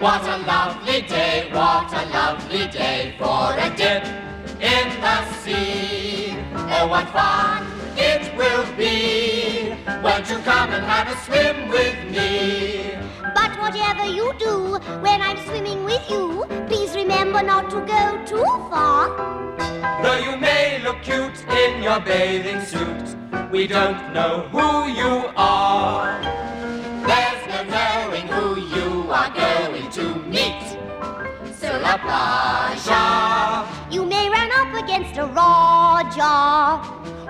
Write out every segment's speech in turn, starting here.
What a lovely day, what a lovely day for a dip in the sea. Oh, what fun it will be. Won't you come and have a swim with me? But whatever you do when I'm swimming with you, please remember not to go too far. Though you may look cute in your bathing suit, we don't know who you Sur. You may run up against a Rajah,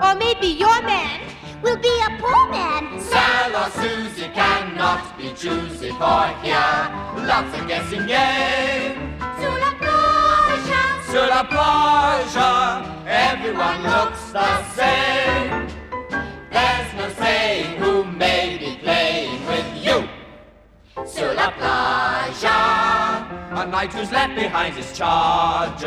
or maybe your man will be a poor man. Sal or Susie cannot be choosy for here. Lots of guessing game. Sur la plage. Sur la plage, everyone looks the same. A knight who's left behind his charger.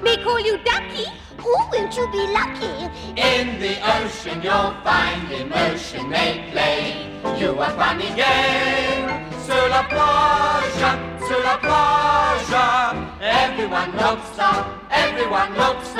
May call you Ducky. Oh, won't you be lucky? In the ocean you'll find emotion may play you a funny game. Sur la plage, sur la plage, everyone looks up, everyone looks